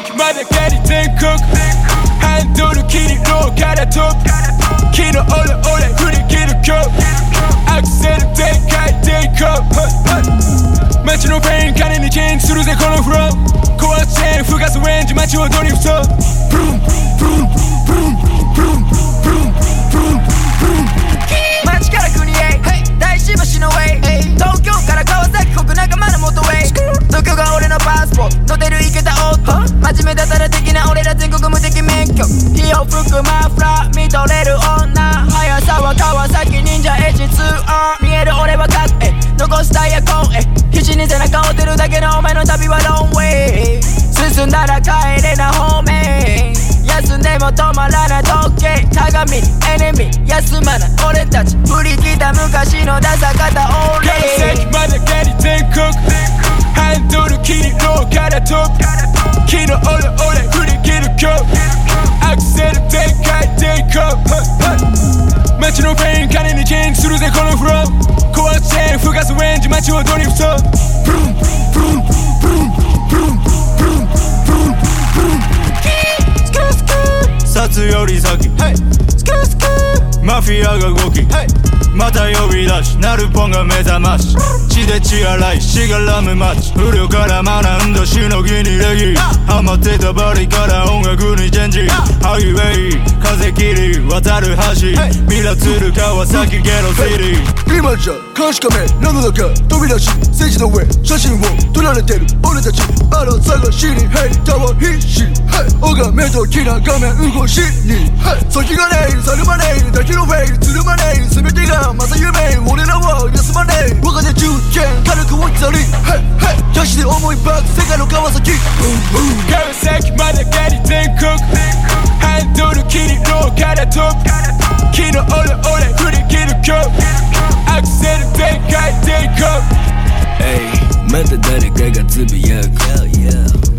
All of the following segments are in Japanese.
마지막에 깨리 띵쿡 한두루 길이로 갈아톱 길어 오래오래 흐리 길어켜 악셀을 떼까이 떼이컵 마치 노페인 가는 이젠 수루세 코너 후로 코어 체인 후가서 왠지 마치 오더니 없어 브룸 브룸 マフラー見とれる女速さは川崎忍者 H2R 見える俺はかっえ残すタイヤコンえ必死に背中を追ってるだけのお前の旅はロンウェイ進んだら帰れなホーメイ休んでも止まらな時計鏡エネミー休まない俺たち振り切った昔のダサ方オー川レ崎まだガリ全国ハンドル切りローから飛ぶ昨日俺街のペイン金にチェンジするぜこのフローコアチェーン吹かすウェンジ街をドリフトブルンブルンブルンブルンブルンブルンブルンスクースクー札より先はいスクースクーマフィアが動きはいまた呼び出しナルポンが目覚まし血で血洗いしがらむ街不良から学んだしのぎに礼儀ハマってたバリから音楽にチェンジハイウェイ風る橋ミラツル川崎ゲロシティ今じゃ監視カメラの中飛び出し。ステージの上。写真を撮られてる俺たち。あら探しに。ヘイタは必死拝めときな画面動しに。先がねえ。サルマネイだけのフェイつるまねえ全てがまた夢。俺らは休まねえ。若手中堅軽く置き去り。キャッシュで思いバック世界の川崎。川崎まだガリ全国切りローから飛ぶ昨日俺俺振り切る今日アクセルでかいテイクアップ Ey, また誰かがつぶやく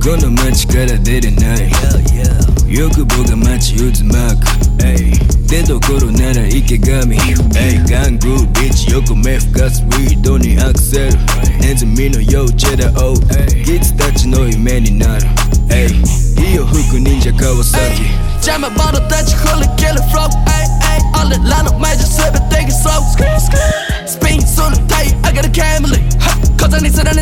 この街から出れない欲望が街渦巻く Ey, 出どころなら池上 Ey, ガングービッチ横目ふかすウィードにアクセルネズミの幼稚だおキッズたちの夢になる Ey, 火を吹く忍者川崎邪魔者たち振り切るフロー俺らの前じゃ全てがそうスピンするタイヤ上がる煙小座にすらに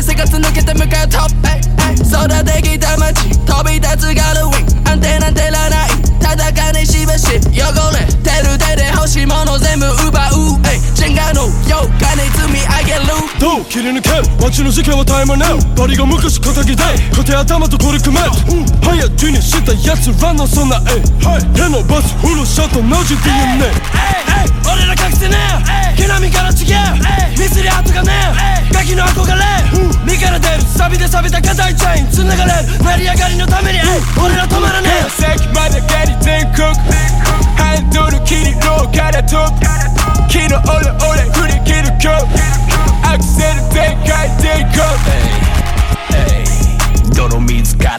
切り抜ける街の事件はタイムナウ。バリが昔仇で。固定頭とコルクメ早手にした奴らの備え手のバスフルシャと同じ DNA 俺ら隠せねえ。毛並みから違うミスリ跡がねえ。ガキの憧れ。身から出る。錆びで錆びた硬いチェーン。繋がれる。成り上がりのために。俺ら止まらねえ。関までガリ全国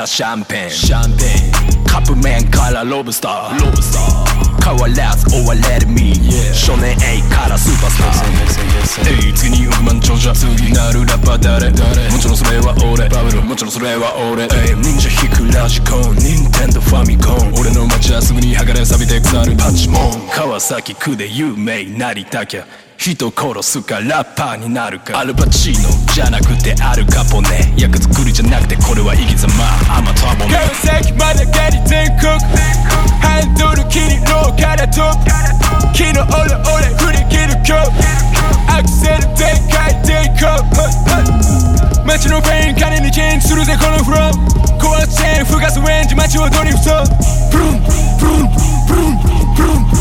からシャンペン。シャンペン。カップ麺からロブスター。ロブスター。変わらず追われる身、少年 A からスーパースター。A 次に億万長者次なるラッパー誰？もちろんそれは俺。バブル。もちろんそれは俺。A 忍者引くラジコン。ニンテンドファミコン。俺の街はすぐに剥がれ錆びて腐るパチモン。川崎区で有名になりたきゃ人殺すかラッパーになるか。アルパチーノじゃなくてアルカポネ役作りじゃなくてこれは生き様アマトボネ川崎まだガリ全国ハンドル切りローから飛ぶ昨日俺俺振り切る今日アクセルでかいテイクアップ街のペイン金にチェンジするぜこのフロー。コアチェーン吹かすウェンジ街をドリフト。ブルンブルン